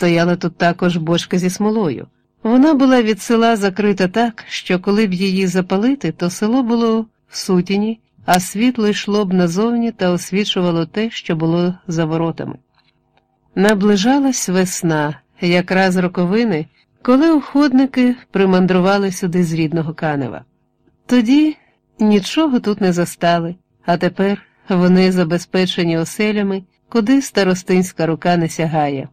Стояла тут також бочка зі смолою. Вона була від села закрита так, що коли б її запалити, то село було в сутіні, а світло йшло б назовні та освічувало те, що було за воротами. Наближалась весна, якраз роковини, коли уходники примандрували сюди з рідного канева. Тоді нічого тут не застали, а тепер вони забезпечені оселями, куди старостинська рука не сягає.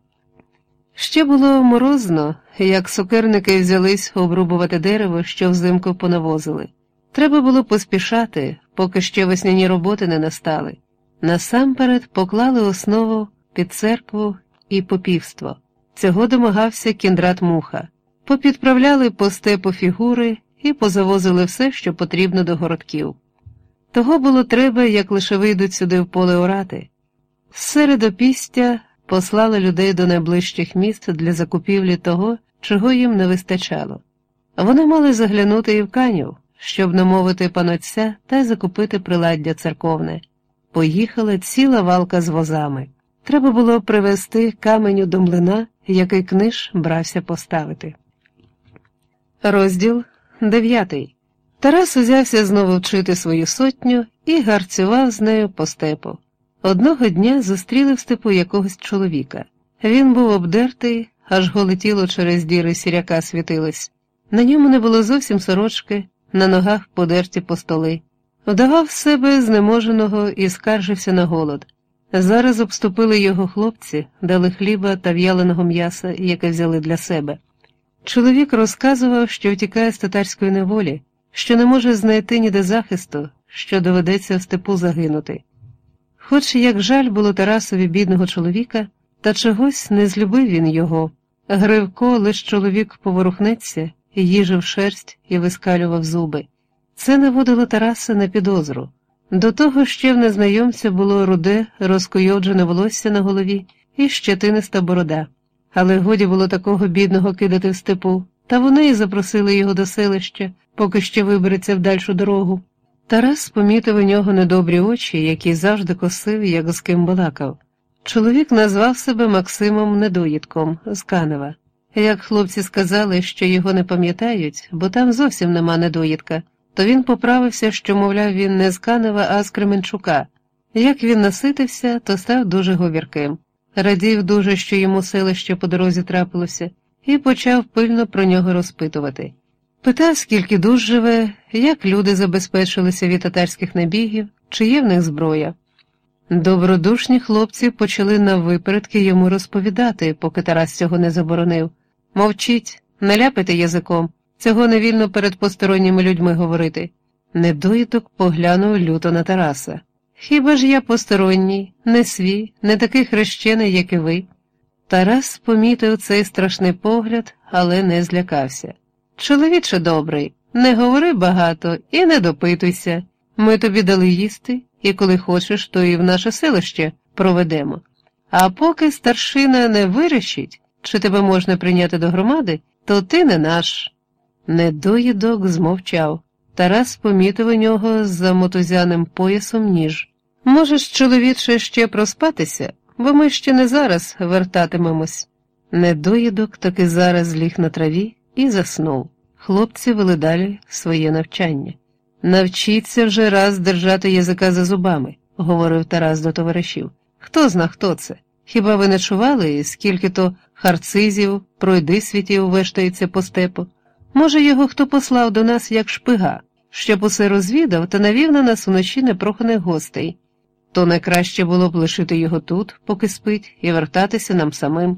Ще було морозно, як сукерники взялись обрубувати дерево, що взимку понавозили. Треба було поспішати, поки ще весняні роботи не настали. Насамперед поклали основу під церкву і попівство. Цього домагався кіндрат муха, попідправляли по степу фігури і позавозили все, що потрібно до городків. Того було треба, як лише вийдуть сюди в поле орати. Серед опістя послали людей до найближчих міст для закупівлі того, чого їм не вистачало. Вони мали заглянути і в канів, щоб намовити панотця та закупити приладдя церковне. Поїхала ціла валка з возами. Треба було привезти каменю до млина, який книж брався поставити. Розділ дев'ятий. Тарас узявся знову вчити свою сотню і гарцював з нею по степу. Одного дня зустріли в степу якогось чоловіка. Він був обдертий, аж голе тіло через діри сіряка світилось. На ньому не було зовсім сорочки, на ногах подерті по столи. Вдавав себе знеможеного і скаржився на голод. Зараз обступили його хлопці, дали хліба та в'яленого м'яса, яке взяли для себе. Чоловік розказував, що втікає з татарської неволі, що не може знайти ніде захисту, що доведеться в степу загинути. Хоч як жаль було Тарасові бідного чоловіка, та чогось не злюбив він його. Гривко лиш чоловік поворухнеться, їжив шерсть і вискалював зуби. Це наводило Тараса на підозру. До того ще в незнайомця було руде, розкойоджене волосся на голові і щетиниста борода. Але годі було такого бідного кидати в степу, та вони й запросили його до селища, поки ще вибереться в дальшу дорогу. Тарас помітив у нього недобрі очі, які завжди косив, як з ким балакав. Чоловік назвав себе Максимом Недоїдком з Канева. Як хлопці сказали, що його не пам'ятають, бо там зовсім нема недоїдка, то він поправився, що, мовляв, він не з Канева, а з Кременчука. Як він наситився, то став дуже говірким. Радів дуже, що йому селище по дорозі трапилося, і почав пильно про нього розпитувати. Питав, скільки душ живе, як люди забезпечилися від татарських набігів, чи є в них зброя. Добродушні хлопці почали на випередки йому розповідати, поки Тарас цього не заборонив. Мовчіть, не ляпайте язиком, цього не вільно перед посторонніми людьми говорити. Недоїдок поглянув люто на Тараса. Хіба ж я посторонній, не свій, не такий хрещений, як і ви? Тарас помітив цей страшний погляд, але не злякався. Чоловіче добрий, не говори багато і не допитуйся. Ми тобі дали їсти, і коли хочеш, то і в наше селище проведемо. А поки старшина не вирішить, чи тебе можна прийняти до громади, то ти не наш. Недоїдок змовчав. Тарас помітив у нього за мотузяним поясом ніж. Можеш, чоловіче, ще проспатися, бо ми ще не зараз вертатимемось. Недоїдок таки зараз ліг на траві і заснув. Хлопці вели далі своє навчання. Навчіться вже раз держати язика за зубами, говорив Тарас до товаришів. Хто зна, хто це? Хіба ви не чували, скільки то харцизів, пройди світів вештається по степу? Може, його хто послав до нас як шпига, щоб усе розвідав та навів на нас уночі непроханих гостей. То найкраще було б лишити його тут, поки спить, і вертатися нам самим.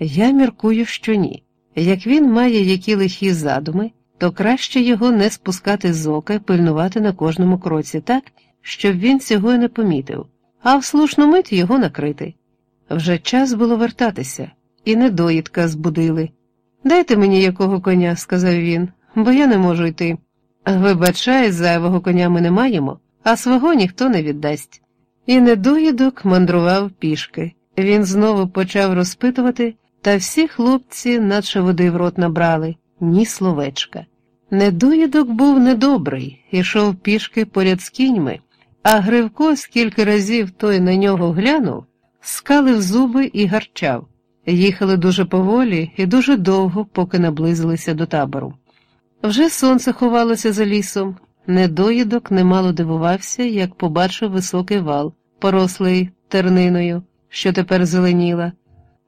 Я міркую, що ні. Як він має які лихі задуми, то краще його не спускати з ока і пильнувати на кожному кроці так, щоб він цього й не помітив, а в слушну мить його накрити. Вже час було вертатися, і недоїдка збудили. Дайте мені якого коня, сказав він, бо я не можу йти. Вибачай, зайвого коня ми не маємо, а свого ніхто не віддасть. І недоїдок мандрував пішки. Він знову почав розпитувати, та всі хлопці, наче води в рот набрали, ні словечка. Недоїдок був недобрий, ішов пішки поряд з кіньми, а Гривко, скільки разів той на нього глянув, скалив зуби і гарчав. Їхали дуже поволі і дуже довго, поки наблизилися до табору. Вже сонце ховалося за лісом. Недоїдок немало дивувався, як побачив високий вал, порослий терниною, що тепер зеленіла,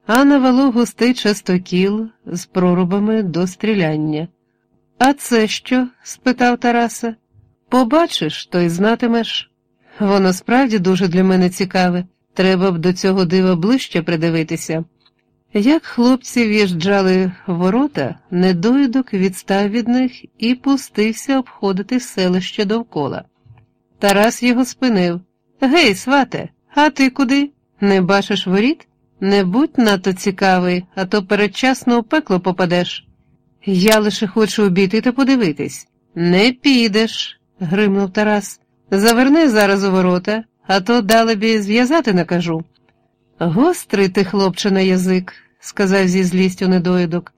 а на валу густий частокіл з прорубами до стріляння. А це що? спитав Тараса. Побачиш, то й знатимеш. Воно справді дуже для мене цікаве, треба б до цього дива ближче придивитися. Як хлопці в'їжджали в ворота, недоїдок відстав від них і пустився обходити селище довкола. Тарас його спинив. Гей, свате, а ти куди? Не бачиш воріт? Не будь надто цікавий, а то передчасно у пекло попадеш. Я лише хочу обійти та подивитись. Не підеш, гримнув Тарас. Заверни зараз у ворота, а то далебі зв'язати накажу. Гострий ти, хлопче, на язик, сказав зі злістю недоїдок.